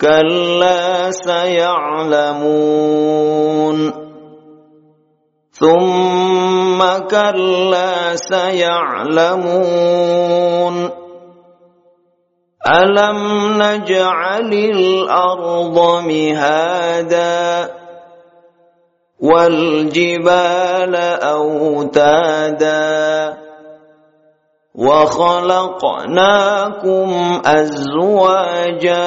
كلا سيعلمون ثم كلا سيعلمون ألم نجعل الأرض مهادا والجبال أوتادا وخلقناكم أزواجا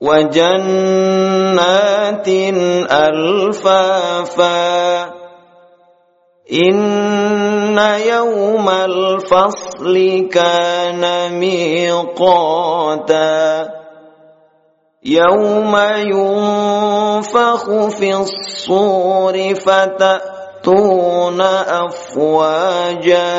وجنات ألفافا. إن يوم الفصل كان ميقاتا. يوم ينفخ في الصور فتأتون أفواجا.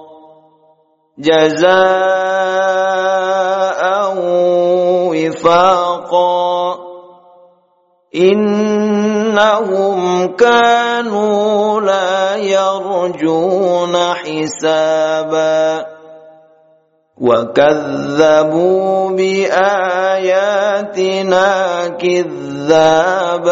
جزاء وفاقا. إنهم كانوا لا يرجون حسابا. وكذبوا بآياتنا كذابا.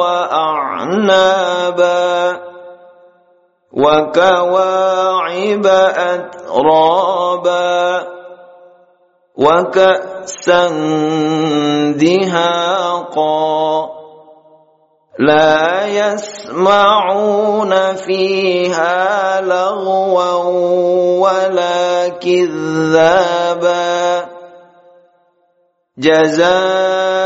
وأعنابا وكواعب أترابا وكأسا دهاقا لا يسمعون فيها لغوا ولا كذابا جزاء